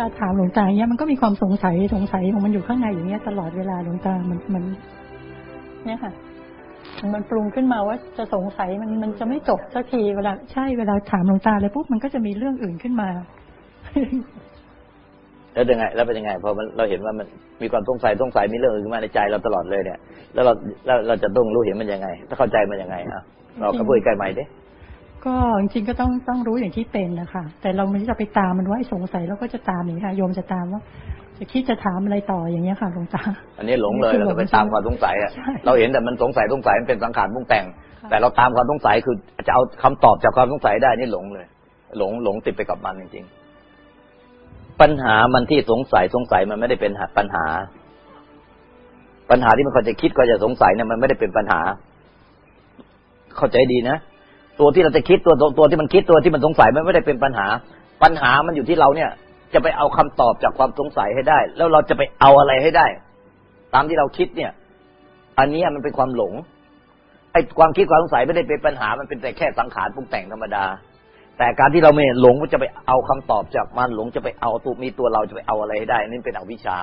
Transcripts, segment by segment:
ลาถามหลวงตาเนี้ยมันก็มีความสงสัยสงสัยของมันอยู่ข้างในอย่างเงี้ยตลอดเวลาหลวงตามันมัน เนี่ยค่ะ มันปรุงขึ้นมาว่าจะสงสัยมันมันจะไม่จบสักทีเวลาใช่เวลาถามหลวงตาเลยปุ๊บมันก็จะมีเรื่องอื่นขึ้นมาแล้วยังไงแล้วเป็นยังไงพอมันเราเห็นว่ามันมีความสงสัยสงสัยมีเรื่องอื่นขึ้นมาในใจเราตลอดเลยเนี่ย แล้วเราเราจะต้องรู้เห็นมันยังไง ถ้าเข้าใจมันยังไงอะเราก็พูดใกล้ใหม่ดิ ก็จริงๆก็ต้องต้องรู้อย่างที่เป็นนะคะแต่เราไม่จะไปตามมันว่าไอ้สงสัยเราก็จะตามอย่างนี้ค่ะโยมจะตามว่าจะคิดจะถามอะไรต่ออย่างเงี้ยค่ะหลวงตา อันนี้หลงเลยนี่คือเราหลงไปตามความสงสัยอะใช่เราเห็นแต่มันสงสัยสงสัยมันเป็นสังขารปรุงแต่งค่ะแต่เราตามความสงสัยคือจะเอาคำตอบจากความสงสัยได้นี่หลงเลย หลงหลงติดไปกับมันจริง ๆ ปัญหามันที่สงสัยสงสัยมันไม่ได้เป็นปัญหา ปัญหาที่มันเขาจะคิดก็จะสงสัยเนี่ยมันไม่ได้เป็นปัญหา เข้าใจดีนะ ตัวที่เราจะคิดตัวตัวที่มันคิดตัวที่มันสงสัยมันไม่ได้เป็นปัญหา ปัญหามันอยู่ที่เราเนี่ย จะไปเอาคำตอบจากความสงสัยให้ได้ แล้วเราจะไปเอาอะไรให้ได้ ตามที่เราคิดเนี่ย อันนี้มันเป็นความหลงไอ้ความคิดความสงสัยไม่ได้เป็นปัญหา มันเป็นแต่แค่สังขารปรุงแต่งธรรมดา แต่การที่เราไม่หลงว่าจะไปเอาคำตอบจากมันหลงจะไปเอาตัวมีตัวเราจะไปเอาอะไรให้ได้นี่เป็นอวิชชา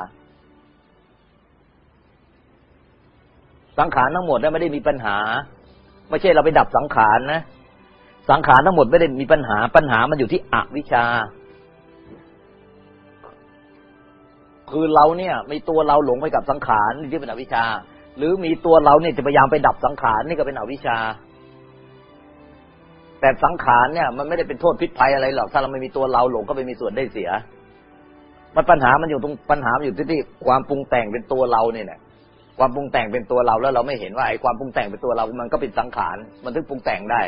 สังขารทั้งหมดนั้นไม่ได้มีปัญหา ไม่ใช่เราไปดับสังขารนะ สังขารทั้งหมดไม่ได้มีปัญหาปัญหามันอยู่ที่อวิชชา คือเราเนี่ยมีตัวเราหลงไปกับสังขารนี่ที่เป็นอวิชชา หรือมีตัวเราเนี่ยจะพยายามไปดับสังขารนี่ก็เป็นอวิชชา แต่สังขารเนี่ย มันไม่ได้เป็นโทษพิษภัยอะไรหรอกถ้าเราไม่มีตัวเราหลงก็ไม่มีส่วนได้เสีย มันปัญหามันอยู่ตรงปัญหามันอยู่ที่ที่ความปรุงแต่งเป็นตัวเราเนี่ยแหละความปรุงแต่งเป็นตัวเราแล้วเราไม่เห็นว่าไอ้ความปรุงแต่งเป็นตัวเรา มันก็เป็นสังขาร มันถึงปรุงแต่งได้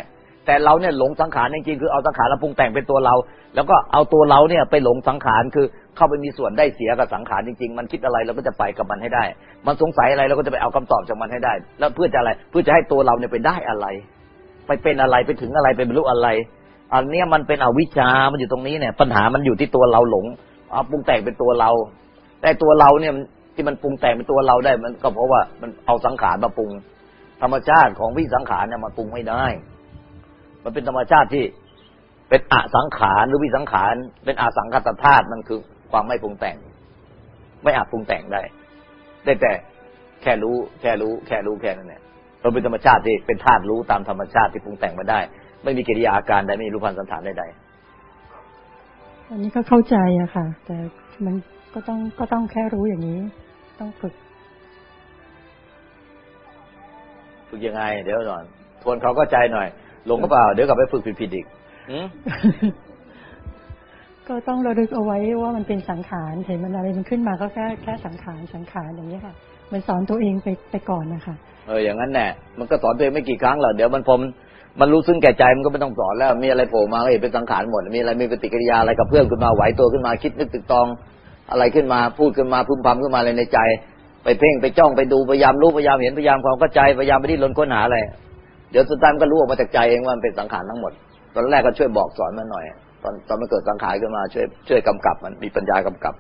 แต่เราเนี่ยหลงสังขารจริงๆคือเอาสังขารแล้วปรุงแต่งเป็นตัวเรา แล้วก็เอาตัวเราเนี่ยไปหลงสังขารคือเข้าไปมีส่วนได้เสียกับสังขารจริงๆ มันคิดอะไรเราก็จะไปกับมันให้ได้ มันสงสัยอะไรเราก็จะไปเอาคำตอบจากมันให้ได้ แล้วเพื่อจะอะไรเพื่อจะให้ตัวเราเนี่ยไปได้อะไร ไปเป็นอะไรไปถึงอะไรไปบรรลุอะไร อันเนี้ยมันเป็นอวิชามันอยู่ตรงนี้เนี่ย ปัญหามันอยู่ที่ตัวเราหลงเอาปรุงแต่งเป็นตัวเรา แต่ตัวเราเนี่ยที่มันปรุงแต่งเป็นตัวเราได้มันก็เพราะว่ามันเอาสังขารมาปรุง ธรรมชาติของวิสังขารเนี่ยมันปรุงไม่ได้ มันเป็นธรรมชาติที่เป็นอสังขารหรือวิสังขาร เป็นอสังขตธาตุมันคือความไม่ปรุงแต่ง ไม่อาจปรุงแต่งได้ ได้แต่แค่รู้ แค่รู้ แค่รู้แค่นั้นเนี่ยเราเป็นธรรมชาติที่เป็นธาตุรู้ตามธรรมชาติที่ปรุงแต่งมาได้ ไม่มีกิริยาอาการใดไม่มีรูปพันธ์สันฐานใดอันนี้ก็เข้าใจอะค่ะ แต่มันก็ต้องก็ต้องแค่รู้อย่างนี้ ต้องฝึกๆฝึกยังไง เดี๋ยวก่อนทวนเขาก็ใจหน่อย หลงก็เปล่า เดี๋ยวกลับไปฝึกผิดๆอีกหืมก็ต้องระลึกเอาไว้ว่ามันเป็นสังขารเห็นมันอะไรมันขึ้นมาก็แค่แค่สังขารสังขารอย่างนี้ยค่ะ มันสอนตัวเองไปไปก่อนนะคะเอออย่างนั้นแน่มันก็สอนตัวเองไม่กี่ครั้งหรอกเดี๋ยวมันพอมนมันรู้ซึ้งแก่ใจมันก็ไม่ต้องสอนแล้ว มีอะไรโผล่มาก็เห็นเป็นสังขารหมด มีอะไรมีปฏิกิริยาอะไรกับเพื่อนขึ้นมาไหวตัวขึ้นมาคิดนึกตึกตอง อะไรขึ้นมาพูดขึ้นมาพึมพำขึ้นมาอะไรในใจ ไปเพ่งไปจ้องไปดูพยายามรู้พยายามเห็นพยายามความเข้าใจพยายามไปที่ลนค้นหาอะไร เดี๋ยวสุดท้ายมันก็รู้ออกมาจากใจเองว่ามันเป็นสังขารทั้งหมด ตอนแรกก็ช่วยบอกสอนมันหน่อย ตอนตอนมันเกิดสังขารขึ้นมา ช่วยช่วยกำกับ มันมีปัญญากำกับ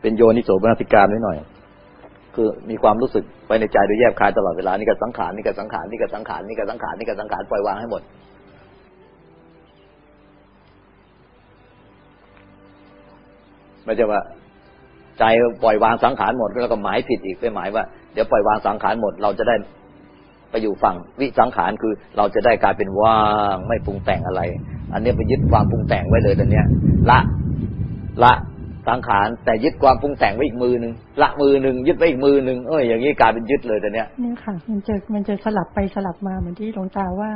เป็นโยนิโสมนสิการไว้หน่อย คือมีความรู้สึกไปในใจโดยแยบคายตลอดเวลานี่ก็สังขารนี่ก็สังขารนี่ก็สังขารนี่ก็สังขารนี่ก็สังขารปล่อยวางให้หมดไม่ใช่ว่าใจปล่อยวางสังขารหมดแล้วก็หมายผิดอีกไปหมายว่าเดี๋ยวปล่อยวางสังขารหมดเราจะได้ ไปอยู่ฝั่งวิสังขารคือเราจะได้กลายเป็นว่างไม่ปรุงแต่งอะไร อันนี้ไปยึดความปรุงแต่งไว้เลยตอนเนี้ยละละสังขารแต่ยึดความปรุงแต่งไว้อีกมือหนึ่งละมือหนึ่งยึดไว้อีกมือหนึ่งเอ้ยอย่างนี้กลายเป็นยึดเลยตอนเนี้ยเนี่ยค่ะ มันจะมันจะสลับไปสลับมาเหมือนที่หลวงตาว่า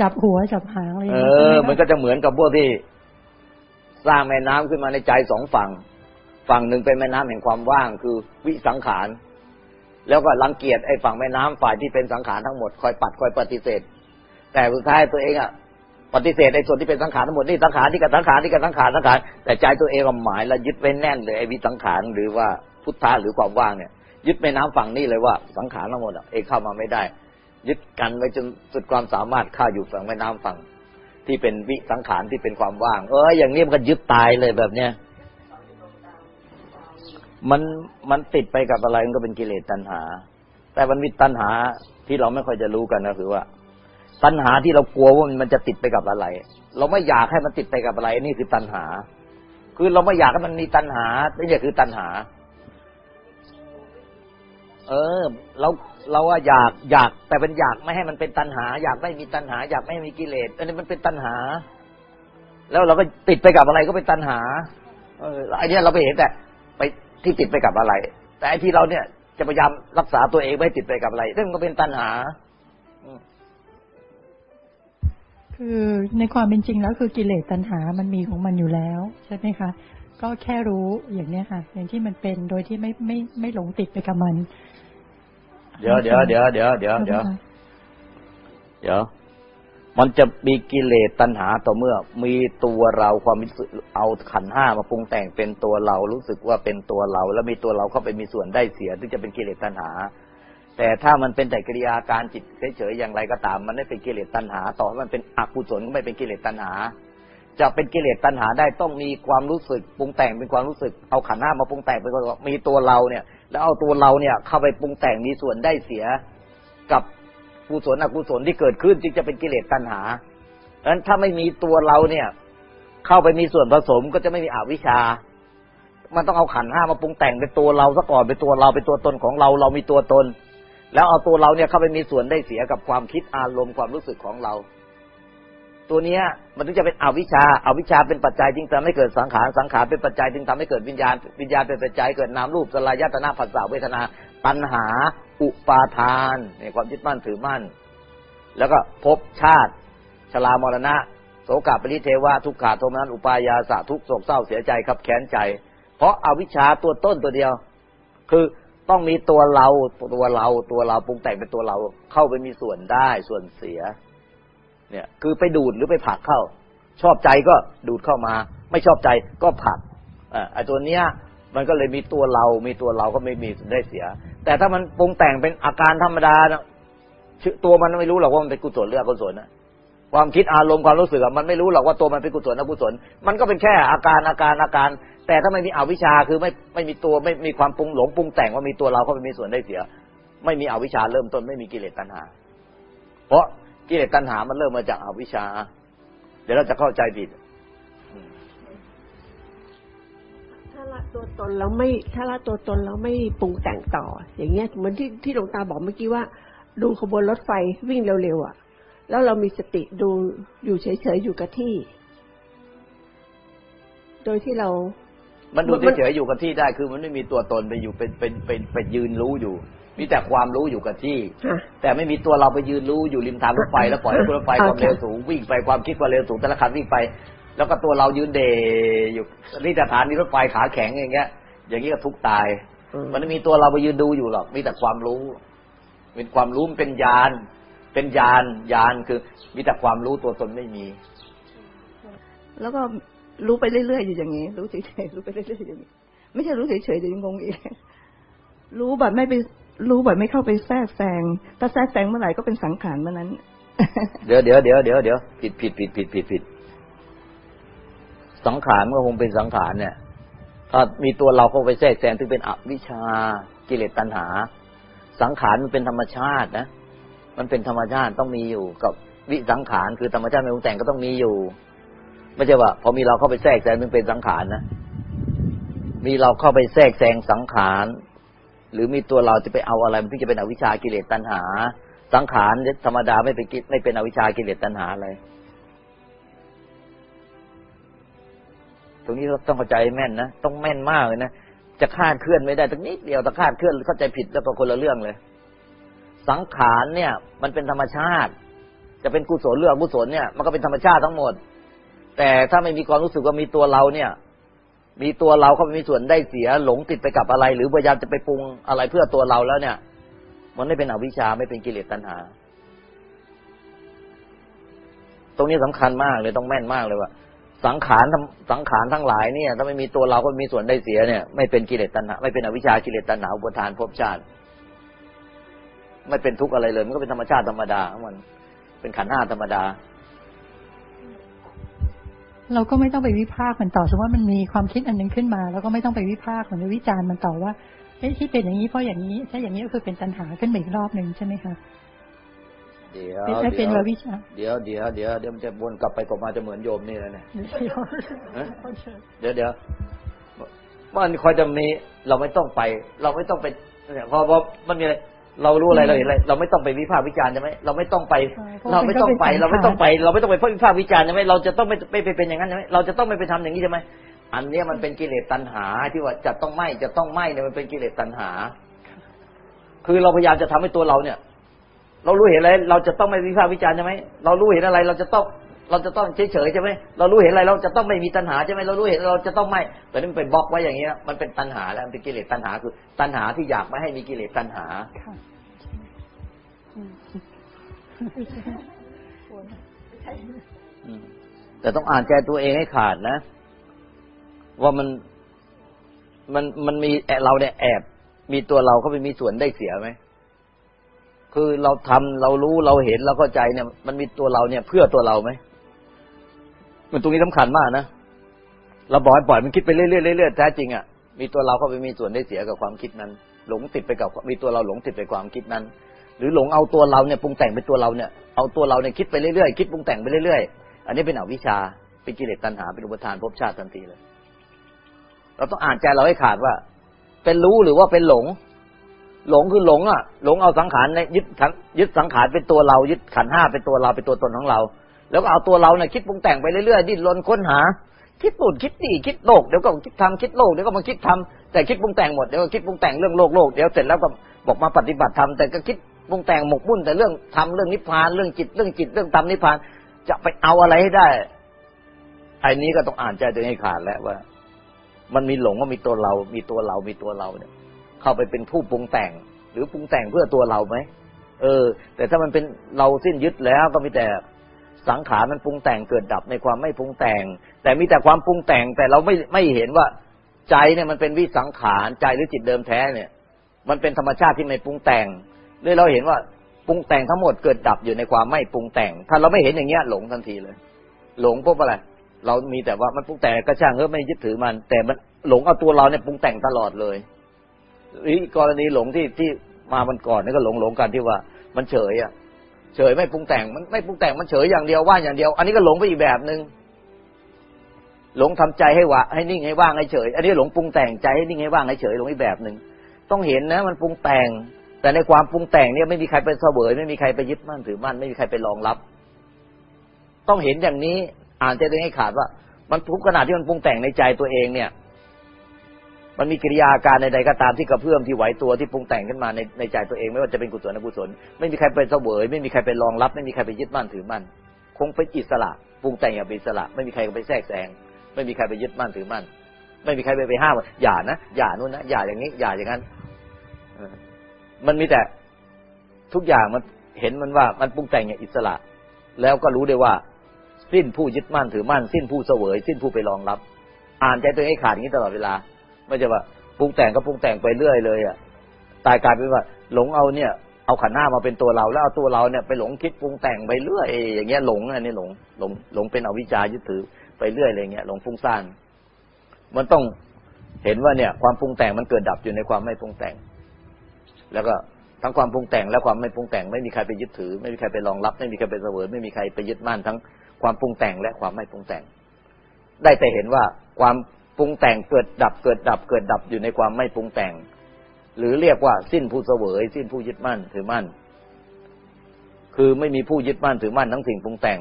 จับหัวจับหางอะไรอย่างเอเงี้ยอใช่ไหมันก็จะเหมือนกับพวกที่ สร้างแม่น้ำขึ้นมาในใจสองฝั่ง ฝั่งหนึ่งเป็นแม่น้ำแห่งความว่างคือวิสังขาร แล้วก็รังเกียจไอ้ฝั่งแม่น้ำฝ่ายที่เป็นสังขารทั้งหมดคอยปัดคอยปฏิเสธ แต่สุดท้ายตัวเองอะปฏิเสธไอ้ส่วนที่เป็นสังขารทั้งหมดนี่สังขารนี่กับสังขารนี่กับสังขารสังขารแต่ใจตัวเองก็หมายและยึดไว้แน่นเลยไอ้วิสังขารหรือว่าพุทธะหรือความว่างเนี่ย ยึดแม่น้ำฝั่งนี้เลยว่าสังขารทั้งหมดอะเองเข้ามาไม่ได้ ยึดกันไว้จนสุดความสามารถข้าอยู่ฝั่งแม่น้ำฝั่งที่เป็นวิสังขารที่เป็นความว่าง เอออย่างนี้มันก็ยึดตายเลยแบบเนี้ย มันมันติดไปกับอะไรมันก็เป็นกิเลสตัณหา แต่มันมีตัณหาที่เราไม่ค่อยจะรู้กันก็คือว่า ตัณหาที่เรากลัวว่ามันจะติดไปกับอะไร เราไม่อยากให้มันติดไปกับอะไรนี่คือตัณหา คือเราไม่อยากให้มันมีตัณหานี่คือตัณหา เออ เราเราว่าอยากอยาก แต่เป็นอยากไม่ให้มันเป็นตัณหา อยากไม่มีตัณหา อยากไม่มีกิเลสอันนี้มันเป็นตัณหา แล้วเราก็ติดไปกับอะไรก็เป็นตัณหา เออไอเนี้ยเราไปเห็นแต่ ที่ติดไปกับอะไร แต่ไอที่เราเนี่ยจะพยายามรักษาตัวเองไม่ติดไปกับอะไรซึ่งก็เป็นตัณหาคือในความเป็นจริงแล้วคือกิเลสตัณหามันมีของมันอยู่แล้ว ใช่ไหมคะ ก็แค่รู้อย่างเนี้ยค่ะ อย่างที่มันเป็นโดยที่ไม่ไม่ไม่หลงติดไปกับมัน เดี๋ยวเดี๋ยวเดี๋ยวเดี๋ยวเดี๋ยวเดี๋ยวเดี๋ยว มันจะมีกิเลสตัณหาต่อเมื่อ มีตัวเราความรู้สึกเอาขันห้ามาปรุงแต่งเป็นตัวเรารู้สึกว่าเป็นตัวเรา แล้วมีตัวเราเข้าไปมีส่วนได้เสีย ถึงจะเป็นกิเลสตัณหา แต่ถ้ามันเป็นแต่กิริยาการจิตเฉยๆอย่างไรก็ตาม มันไม่เป็นกิเลสตัณหา ต่อให้มันเป็นอกุศลก็ไม่เป็นกิเลสตัณหา จะเป็นกิเลสตัณหาได้ต้องมีความรู้สึกปรุงแต่งเป็นความรู้สึกเอาขันห้ามาปรุงแต่งเป็นมีตัวเราเนี่ย แล้วเอาตัวเราเนี่ยเข้าไปปรุงแต่งมีส่วนได้เสียกับ กุศลอกุศลที่เกิดขึ้นจึงจะเป็นกิเลสตัณหาดังนั้นถ้าไม่มีตัวเราเนี่ย เข้าไปมีส่วนผสมก็จะไม่มีอวิชชา มันต้องเอาขันห้ามาปรุงแต่งเป็นตัวเราซะก่อนเป็นตัวเราเป็นตัวตนของเราเรามีตัวตน แล้วเอาตัวเราเนี่ยเข้าไปมีส่วนได้เสียกับความคิดอารมณ์ความรู้สึกของเรา ตัวเนี้ยมันถึงจะเป็นอวิชชาอาวิชชาเป็นปัจจัยจึงทำให้เกิดสังขารสังขารเป็นปัจจัยจึงทำให้เกิดวิญญาณ วิญญาณเป็นปัจจัยเกิดนามรูปสลายตนาผัสสะเวทนาตัณหา อุปาทานในความยึดมั่นถือมั่น แล้วก็ภพชาติ ชรามรณะ โสกาปริเทวะทุกขาโทมนันอุปายาสะทุกโศกเศร้าเสียใจครับแค้นใจ เพราะอาวิชชาตัวต้นตัวเดียว คือต้องมีตัวเราตัวเราตัวเราปรุงแต่งเป็นตัวเราเข้าไปมีส่วนได้ส่วนเสีย เนี่ย คือไปดูดหรือไปผลักเข้า ชอบใจก็ดูดเข้ามา ไม่ชอบใจก็ผลักอ่าไอตัวเนี้ยมันก็เลยมีตัวเรา มีตัวเราก็ไม่มีได้เสีย แต่ถ้ามันปรุงแต่งเป็นอาการธรรมดานะตัวมันไม่รู้หรอกว่ามันเป็นกุศลหรืออกุศลนะความคิดอารมณ์ความรู้สึกมันไม่รู้หรอกว่าตัวมันเป็นกุศลอกุศล มันก็เป็นแค่อาการอาการอาการ แต่ถ้าไม่มีอวิชชาคือไม่ไม่มีตัวไม่มีความปรุงหลงปรุงแต่งว่ามีตัวเราก็ไม่มีส่วนได้เสีย ไม่มีอวิชชาเริ่มต้นไม่มีกิเลสตัณหา เพราะกิเลสตัณหามันเริ่มมาจากอวิชชา เดี๋ยวเราจะเข้าใจผิด ละตัวตนแล้วไม่ถ้าละตัวตนแล้วไม่ปรุงแต่งต่อ อย่างเงี้ยเหมือนที่ที่หลวงตาบอกเมื่อกี้ว่า ดูขบวนรถไฟวิ่งเร็วๆอะ แล้วเรามีสติดูอยู่เฉยๆอยู่กับที่ โดยที่เรา มันดูเฉยๆอยู่กับที่ได้ คือมันไม่มีตัวตนไปอยู่เป็นเป็นเป็นไปยืนรู้อยู่มีแต่ความรู้อยู่กับที่ แต่ไม่มีตัวเราไปยืนรู้อยู่ริมทางรถไฟแล้วปล่อยให้รถไฟความเร็วสูงวิ่งไปความคิดความเร็วสูงแต่ละคันวิ่งไป แล้วก็ตัวเรายืนเดอยู่นี่สถานีรถไฟขาแข็งอย่างเงี้ย อย่างนี้ก็ทุกตาย มันไม่มีตัวเราไปยืนดูอยู่หรอกมีแต่ความรู้เป็นความรู้เป็นญาณเป็นญาณญาณคือมีแต่ความรู้ตัวตนไม่มี แล้วก็รู้ไปเรื่อยๆอยู่อย่างนี้ รู้เฉยๆรู้ไปเรื่อยๆอย่างนี้ ไม่ใช่รู้เฉยๆจะยังงงอีกรู้แบบไม่ไปรู้แบบไม่เข้าไปแทรกแซงถ้าแทรกแซงเมื่อไหร่ก็เป็นสังขารเมื่อนั้น เดี๋ยวเดี๋ยวเดี๋ยวเดี๋ยวเดี๋ยวผิดผิดผิดผิดผิดผิด สังขารก็คงเป็นสังขารเนี่ย ถ้ามีตัวเราเข้าไปแทรกแซงถึงเป็นอวิชากิเลสตัณหา สังขารมันเป็นธรรมชาตินะมันเป็นธรรมชาติต้องมีอยู่กับวิสังขารคือธรรมชาติไม่ปรุงแต่งก็ต้องมีอยู่ ไม่ใช่ว่า พอมีเราเข้าไปแทรกแซงมันเป็นสังขารนะมีเราเข้าไปแทรกแซงสังขาร หรือมีตัวเราจะไปเอาอะไรมันถึงจะเป็นอวิชากิเลสตัณหา สังขารธรรมดาไม่เป็นไม่เป็นอวิชากิเลสตัณหาอะไตรงนี้เราต้องเข้าใจแม่นนะต้องแม่นมากเลยนะจะคาดเคลื่อนไม่ได้ตรงนี้เดียวแต่คาดเคลื่อนเข้าใจผิดแล้วก็คนละเรื่องเลย สังขารเนี่ย มันเป็นธรรมชาติ จะเป็นกุศลเรื่องกุศลเนี่ยมันก็เป็นธรรมชาติทั้งหมด แต่ถ้าไม่มีความรู้สึกว่ามีตัวเราเนี่ย มีตัวเราเข้าไม่มีส่วนได้เสียหลงติดไปกับอะไร หรือพยายามจะไปปรุงอะไรเพื่อตัวเราแล้วเนี่ย มันไม่เป็นอวิชชาไม่เป็นกิเลสตัณหา ตรงนี้สำคัญมากเลยต้องแม่นมากเลยว่า สังขารสังขารทั้งหลายเนี่ยถ้าไม่มีตัวเราก็มีส่วนได้เสียเนี่ย ไม่เป็นกิเลสตัณหาไม่เป็นอวิชชากิเลสตัณหาอุปทานภพชาติ ไม่เป็นทุกข์อะไรเลย มันก็เป็นธรรมชาติธรรมดาของมันเป็นขันธ์ห้าธรรมดา เราก็ไม่ต้องไปวิพากษ์มันต่อสมมติว่ามันมีความคิดอันนึงขึ้นมา แล้วก็ไม่ต้องไปวิพากษ์หรือวิจารณ์มันต่อว่าเอ้ที่เป็นอย่างนี้เพราะอย่างนี้ ถ้าอย่างนี้ก็คือเป็นตัณหาขึ้นมาอีกรอบหนึ่งใช่ไหมคะ เดี๋ยวไม่ใช่เป็นดี๋ยวอวิชชา เดี๋ยวเดี๋ยวเดี๋ยวเดี๋ยวมันจะวนกลับไปกลับมาจะเหมือนโยมนี่แหละเนี่ยเดี๋ยวเดี๋ยวเดี๋ยวมันคอยจะมีเราไม่ต้องไป เราไม่ต้องไปเนี่ยพอพอมันมีอะไรเรารู้อะไรเราเห็นอะไรเราไม่ต้องไปวิพากษ์วิจารณ์ใช่ไหมเราไม่ต้องไป เราไม่ต้องไป เราไม่ต้องไป เราไม่ต้องไปวิพากษ์วิจารณ์ใช่ไหมเราจะต้องไม่ไม่ไปเป็นอย่างนั้นใช่ไหมเราจะต้องไม่ไปทำอย่างนี้ใช่ไหมอันเนี้ยมันเป็นกิเลสตัณหาที่ว่าจะต้องไม่จะต้องไม่เนี่ยมันเป็นกิเลสตัณหา คือเราพยายามจะทำให้ตัวเราเนี่ย เรารู้เห็นอะไร เราจะต้องไม่วิพากษ์วิจารณ์ใช่ไหมเรารู้เห็นอะไร เราจะต้องเราจะต้องเฉยเฉยๆใช่ไหมเรารู้เห็นอะไร เราจะต้องไม่มีตัณหาใช่ไหมเรารู้เห็นเราจะต้องไม่แต่นี่มันเป็นบล็อกไว้อย่างนี้นะมันเป็นตัณหาแล้วมันเป็นกิเลสตัณหาคือ ตัณหาที่อยากไม่ให้มีกิเลสตัณหาค่ะอืมอืมแต่ต้องอ่านใจตัวเองให้ขาดนะ ว่ามันมันมันมีแอบเราเนี่ยแอบ มีตัวเราเข้าไปมีส่วนได้เสียไหม คือเราทำเรารู้เราเห็นเราเข้าใจเนี่ย มันมีตัวเราเนี่ย เพื่อตัวเราไหมมันตรงนี้สำคัญมากนะเราบอกให้ปล่อยมันคิดไปเรื่อยๆเรื่อยๆแท้จริงอะมีตัวเราเข้าไปมีส่วนได้เสียกับความคิดนั้น หลงติดไปกับมีตัวเราหลงติดไปความคิดนั้น หรือหลงเอาตัวเราเนี่ยปรุงแต่งเป็นตัวเราเนี่ยเอาตัวเราเนี่ยคิดไปเรื่อยๆคิดปรุงแต่งไปเรื่อยๆอันนี้เป็นอวิชชาเป็นกิเลสตัณหาเป็นอุปทานภพชาติทันทีเลย เราต้องอ่านใจเราให้ขาดว่า เป็นรู้หรือว่าเป็นหลง หลงคือหลงอะ หลงเอาสังขารในยึดขันยึดสังขารเป็นตัวเรา ยึดขันห้าเป็นตัวเราเป็นตัวตนของเรา แล้วก็เอาตัวเราเนี่ยคิดปรุงแต่งไปเรื่อยๆดิ้นรนค้นหา คิดปุ่นคิดตีคิดโลกเดี๋ยวก็คิดทำคิดโลกเดี๋ยวก็มาคิดทำแต่คิดปรุงแต่งหมดเดี๋ยวก็คิดปรุงแต่งเรื่องโลกโลกเดี๋ยวเสร็จแล้วก็บอกมาปฏิบัติธรรมแต่ก็คิดปรุงแต่งหมกมุ่นแต่เรื่องทำเรื่องนิพพานเรื่องจิตเรื่องจิตเรื่องธรรมนิพพานจะไปเอาอะไรให้ได้ไอ้นี้ก็ต้องอ่านใจตัวเองขาดแล้วว่า มันมีหลงว่ามีตัวเรา มีตัวเรา มีตัวเราเนี่ย เข้าไปเป็นผู้ปรุงแต่ง หรือปรุงแต่งเพื่อตัวเราไหมเออ แต่ถ้ามันเป็นเราสิ้นยึดแล้วก็มีแต่สังขารมันปรุงแต่งเกิดดับในความไม่ปรุงแต่ง แต่มีแต่ความปรุงแต่งแต่เราไม่ไม่เห็นว่าใจเนี่ยมันเป็นวิสังขารใจหรือจิตเดิมแท้เนี่ย มันเป็นธรรมชาติที่ไม่ปรุงแต่งเลยเราเห็นว่าปรุงแต่งทั้งหมดเกิดดับอยู่ในความไม่ปรุงแต่ง ถ้าเราไม่เห็นอย่างเงี้ยหลงทันทีเลย หลงพบอะไรเรามีแต่ว่ามันปรุงแต่งก็ช่างเฮ้ยไม่ยึดถือมัน แต่มันหลงเอาตัวเราเนี่ยปรุงแต่งตลอดเลย อีกกรณีหลงที่ที่มามันก่อนนี่ก็หลงหลงกันที่ว่า มันเฉยอะ เฉยไม่ปรุงแต่ง มันไม่ปรุงแต่งมันเฉยอย่างเดียวว่างอย่างเดียว อันนี้ก็หลงไปอีกแบบหนึ่งหลงทำใจให้วะให้นิ่งให้ว่างให้เฉย อันนี้หลงปรุงแต่งใจให้นิ่งให้ว่างให้เฉยหลงอีกแบบหนึ่งต้องเห็นนะ มันปรุงแต่ง แต่ในความปรุงแต่งเนี่ยไม่มีใครไปเสวยไม่มีใครไปยึดมั่นถือมั่นไม่มีใครไปรองรับ ต้องเห็นอย่างนี้อ่านใจตัวเองให้ขาดว่า มันทุกขนาดที่มันปรุงแต่งในใจตัวเองเนี่ย มันมีกิริยาการใดๆก็ตามที่กระเพื่อมที่ไหวตัวที่ปรุงแต่งขึ้นมาในในใจตัวเองไม่ว่าจะเป็นกุศลอกุศลไม่มีใครไปเสวยไม่มีใครไปรองรับ ไม่มีใครไปยึดมั่นถือมั่นคงเป็นอิสระปรุงแต่งอย่างเป็นอิสระ ไม่มีใครไปแทรกแซงไม่มีใครไปยึดมั่นถือมั่นไม่มีใครไปไปห้ามว่าอย่านะอย่านู่นนะอย่าอย่างนี้อย่าอย่างนั้นอมันมีแต่ทุกอย่างมันเห็นมันว่ามันปรุงแต่งอย่างอิสระ แล้วก็รู้ได้ว่า สิ้นผู้ยึดมั่นถือมั่น สิ้นผู้เสวย สิ้นผู้ไปรองรับ อ่านใจตัวเองขาดอย่างนี้ตลอดเวลา ไม่ใช่ว่าปรุงแต่งก็ปรุงแต่งไปเรื่อยเลยอะตายกลายเป็นว่า หลงเอาเนี่ย เอาขันหน้ามาเป็นตัวเรา แล้วเอาตัวเราเนี่ยไปหลงคิดปรุงแต่งไปเรื่อยอย่างเงี้ยหลงอันนี้หลงหลงหลงเป็นอวิชชายึดถือไปเรื่อยอะไรเงี้ยหลงฟุ้งซ่านมันต้องเห็นว่าเนี่ย ความปรุงแต่งมันเกิดดับอยู่ในความไม่ปรุงแต่ง แล้วก็ทั้งความปรุงแต่งและความไม่ปรุงแต่งไม่มีใครไปยึดถือ ไม่มีใครไปรองรับ ไม่มีใครไปเสวยไม่มีใครไปยึดมั่นทั้งความปรุงแต่งและความไม่ปรุงแต่ง ได้แต่เห็นว่าความ ปรุงแต่งเกิดดับเกิดดับเกิดดับอยู่ในความไม่ปรุงแต่ง หรือเรียกว่าสิ้นผู้เสวย สิ้นผู้ยึดมั่นถือมั่น คือไม่มีผู้ยึดมั่นถือมั่นทั้งสิ่งปรุงแต่ง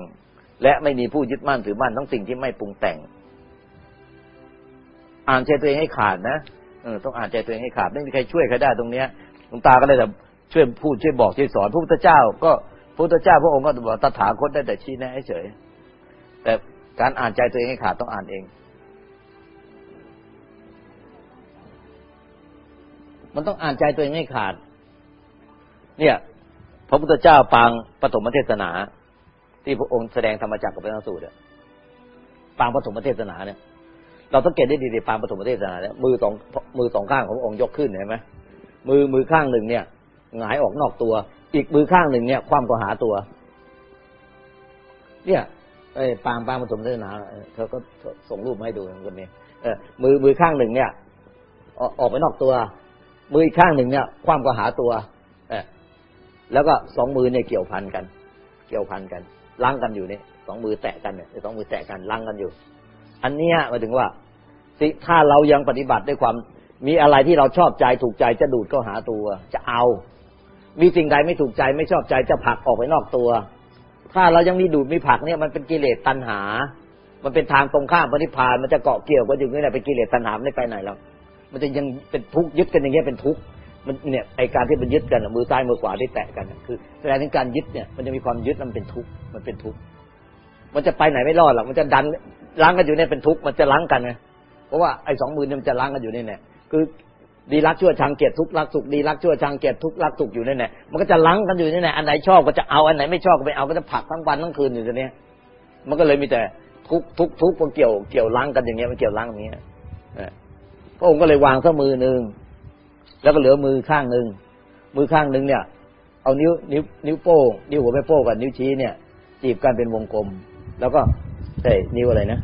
และไม่มีผู้ยึดมั่นถือมั่นทั้งสิ่งที่ไม่ปรุงแต่ง อ่านใจตัวเองให้ขาดนะเออต้องอ่านใจตัวเองให้ขาดไม่มีใครช่วยใครได้ตรงเนี้ยหลวงตาก็เลยแบบช่วยพูดช่วยบอกช่วยสอนพระพุทธเจ้า ก็พระพุทธเจ้าพระองค์ก็บอกตถาคตได้แต่ชี้แนะเฉยแต่การอ่านใจตัวเองให้ขาดต้องอ่านเอง มันต้องอ่านใจตัวเองให้ขาด เนี่ย พระพุทธเจ้าปางปฐมเทศนา ที่พระองค์แสดงธรรมจักรกับพระสูตรปางปฐมเทศนาเนี่ย เราต้องเกตได้ดีๆปางปฐมเทศนาเนี่ยมือสองมือสองข้างของพระองค์ยกขึ้นเห็นไหมมือมือข้างหนึ่งเนี่ยหงายออกนอกตัว อีกมือข้างหนึ่งเนี่ย คว่ำก็หาตัว เนี่ยไอ้ปางปางปฐมเทศนาเขาก็ส่งรูปมาให้ดูคนนี้เออมือมือข้างหนึ่งเนี่ย ออกไปนอกตัว มืออีกข้างหนึ่งเนี่ยคว่ำก็หาตัวเอแล้วก็สองมือเนี่ยเกี่ยวพันกัน เกี่ยวพันกันล้างกันอยู่เนี่ยสองมือแตะกันเนี่ยสองมือแตะกันล้างกันอยู่ อันเนี้ยหมายถึงว่าสิถ้าเรายังปฏิบัติด้วยความมีอะไรที่เราชอบใจถูกใจจะดูดเข้าหาตัว จะเอา มีสิ่งใดไม่ถูกใจไม่ชอบใจจะผลักออกไปนอกตัว ถ้าเรายังมีดูดมีผลักเนี่ยมันเป็นกิเลสตัณหา มันเป็นทางตรงข้ามปฏิพานมันจะเกาะเกี่ยวกันอยู่นี่แหละเป็นกิเลสตัณหาไม่ไปไหนแล้ว มันจะยังเป็นทุกข์ยึดกันอย่างเงี้ยเป็นทุกข์มันเนี่ยไอการที่มันยึดกันมือซ้ายมือขวาที่แตะกันคือแสดงถึงการยึดเนี่ยมันจะมีความยึดมันเป็นทุกข์มันเป็นทุกข์มันจะไปไหนไม่รอดหรอกมันจะดันล้างกันอยู่เนี่ยเป็นทุกข์มันจะล้างกันไงเพราะว่าไอ้สองมือเนี่ยมันจะล้างกันอยู่นี่แหละคือดีรักชั่วชังเกลียดทุกข์รักสุขดีรักชั่วชังเกลียดทุกข์รักสุขอยู่นี่แหละมันก็จะล้างกันอยู่นี่แหละอันไหนชอบก็จะเอาอันไหนไม่ชอบก็ไม่เอาก็จะผักทั้งวันทั้งคืนอยู่ตรงนี้มันก็เลยมีแต่ทุกทุกทุกมันเกี่ยวเกี่ยวล้างกันอย่างเงี้ยมันเกี่ยวล้างอย่างเงี้ย พระองค์ก็เลยวางซะมือหนึ่งแล้วก็เหลือมือข้างหนึ่งมือข้างหนึ่งเนี่ย เอานิ้วนิ้วนิ้วโป้งนิ้วหัวแม่โป้งกับนิ้วชี้เนี่ย จีบกันเป็นวงกลม แล้วก็ใช่นิ้วอะไรนะ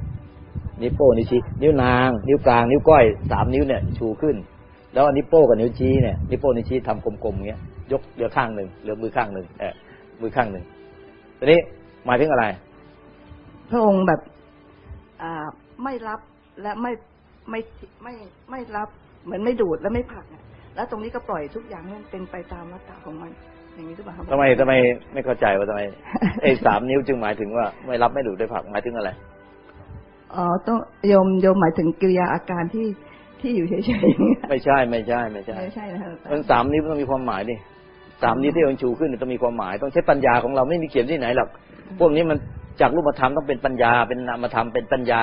นิ้วโป้งนิ้วชี้นิ้วนาง นิ้วกลางนิ้วก้อยสามนิ้วเนี่ย ชูขึ้น แล้วนิ้วโป้งกับนิ้วชี้เนี่ยนิ้วโป้งนิ้วชี้ทำกลมๆเงี้ยยกเหลือข้างหนึ่งเหลือมือข้างหนึ่งเออมือข้างหนึ่งทีนี้หมายถึงอะไร พระองค์แบบอ่าไม่รับและไม่ ไม่ไม่ไม่รับเหมือนไม่ดูดและไม่ผลักอะแล้วตรงนี้ก็ปล่อยทุกอย่างให้มันเป็นไปตามวัฏฏะของมัน อย่างนี้หรือเปล่าครับทำไมทำไมไม่เข้าใจว่าทำไมไอ้สามนิ้วจึงหมายถึงว่า ไม่รับไม่ดูดได้ผักหมายถึงอะไรอ๋อต้องโยมโยมหมายถึงกิริยาอาการที่ที่อยู่เฉยๆอย่างเงี้ยไม่ใช่ไม่ใช่ไม่ใช่ไม่ใช่นะครับมันสามนิ้วมันต้องมีความหมายดิสามนิ้วที่มันชูขึ้นเนี่ยต้องมีความหมาย ต้องใช้ปัญญาของเราไม่มีเขียนที่ไหนหรอกพวกนี้มันจากรูปธรรมต้องเป็นปัญญาเป็นนามธรรมเป็นปัญญา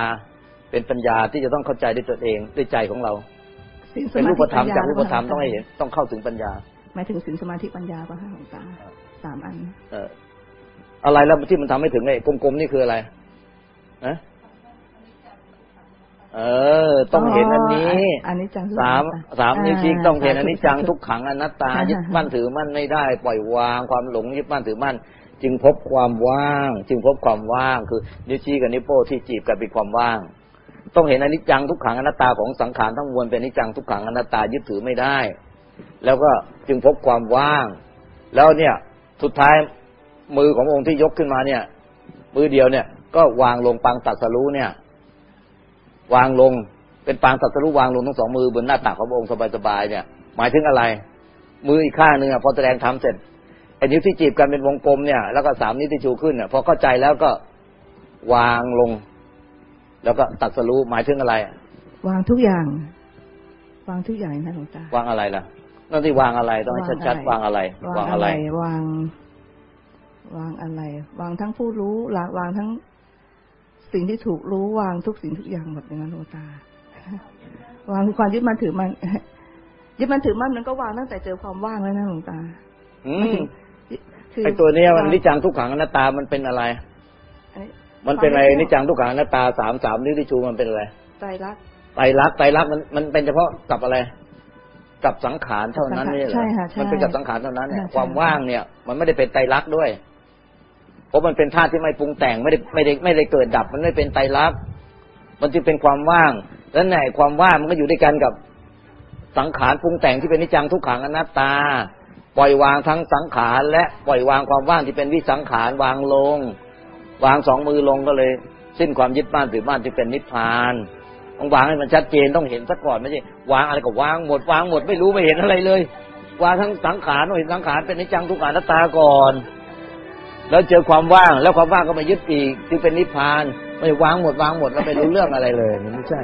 เป็นปัญญาที่จะต้องเข้าใจด้วยตัวเองด้วยใจของเราศีลสเป็นมารูธิปธรรมปัญญจากรูปธรรมหต้องเปให้ล่าเห็นต้องเข้าถึงปัญญาหมายถึงศีลสมาธิปัญญาป่ะคะหลวงตาสามอัน เออ อะไรแล้วที่มันทำให้ถึงไอ้กลมๆนี่คืออะไรนะเออ ต้องเห็นอันนี้อันนี้จังสามสามนิ้วชี้ต้องเห็นอันนี้จังทุกขังอนัตตาอ่ายึดมั่นถือมั่นไม่ได้ ปล่อยวางความหลงยึดมั่นถือมั่นจึงพบความว่าง จึงพบความว่าง คือนิ้วชี้กับนิ้วโป้งที่จีบกันเป็นความว่าง ต้องเห็นอนิจจังทุกขังอนัตตาของสังขารทั้งมวลเป็นอนิจจังทุกขังอนัตตายึดถือไม่ได้ แล้วก็จึงพบความว่าง แล้วเนี่ยสุดท้ายมือขององค์ที่ยกขึ้นมาเนี่ย มือเดียวเนี่ย ก็วางลงปางตัดสรู้เนี่ย วางลงเป็นปางตัดสรู้วางลงทั้งสองมือบนหน้าตักขององค์สบายๆเนี่ย หมายถึงอะไร มืออีกข้างหนึ่งพอแสดงทำเสร็จไอ้นิ้วที่จีบกันเป็นวงกลมเนี่ยแล้วก็สามนิ้วที่ชูขึ้นอะพอเข้าใจแล้วก็วางลง แล้วก็ตัดสรู้หมายถึงอะไรอะวางทุกอย่าง วางทุกอย่างนะหลวงตาวางอะไรล่ะนั่นที่วางอะไรต้องให้ชัดๆวางอะไร วางอะไร วาง วางอะไร วางทั้งผู้รู้ละวางทั้งสิ่งที่ถูกรู้วางทุกสิ่งทุกอย่างหมดเลยนะหลวงตาวางความยึดมั่นถือมันยึดมั่นถือมันมันก็วางตั้งแต่เจอความว่างแล้วนะหลวงตาอืมคือไอ้ตัวเนี้ยมันวางนิจจังทุกขังอนัตตามันเป็นอะไรไอ้ มันเป็นอะไรความไม่นิจจังทุกขังอนัตตาสามสามนิ้วที่ชูมันเป็นอะไรใจรักไตรลักษณ์ไตรลักษณ์มันมันเป็นเฉพาะกับอะไร กับสังขารเท่านั้นนี่เหรอใช่ค่ะใช่มันเป็นกับสังขารเท่านั้นเนี่ยใช่ความว่างเนี่ย มันไม่ได้เป็นไตรลักษณ์ด้วยเพราะมันเป็นธาตุที่ไม่ปรุงแต่งไม่ได้ไม่ได้ไม่ได้เกิดดับ มันไม่เป็นไตรลักษณ์มันจึงเป็นความว่าง แล้วไหนความว่างมันก็อยู่ด้วยกันกับสังขารปรุงแต่งที่เป็นนิจจังทุกขังอนัตตา ปล่อยวางทั้งสังขารและปล่อยวางความว่างที่เป็นวิสังขารวางลง วางสองมือลงก็เลย สิ้นความยึดบ้านถือบ้านที่เป็นนิพพานต้องวางให้มันชัดเจนต้องเห็นซะก่อนไม่ใช่วางอะไรก็วางหมดวางหมดไม่รู้ไม่เห็นอะไรเลยวางทั้งสังขารเห็นสังขารเป็นนิจังทุกขานัตตาก่อน แล้วเจอความว่างแล้วความว่างก็มายึดอีกจึงเป็นนิพพานไม่วางหมดวางหมดแล้วไม่รู้เรื่องอะไรเลยมันไม่ใช่